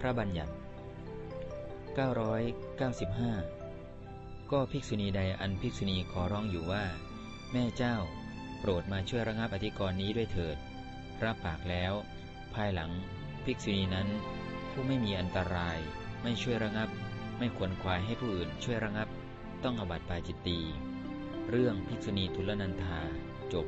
พระบัญญัติ 995 ก็ภิกษุณีใดอันภิกษุณีขอร้องอยู่ว่า แม่เจ้า โปรดมาช่วยระงับอธิกรณ์นี้ด้วยเถิด รับปากแล้ว ภายหลังภิกษุณีนั้น ผู้ไม่มีอันตราย ไม่ช่วยระงับ ไม่ควรควายให้ผู้อื่นช่วยระงับ ต้องอบัติปาจิตตีเรื่องภิกษุณีทุลนันธาจบ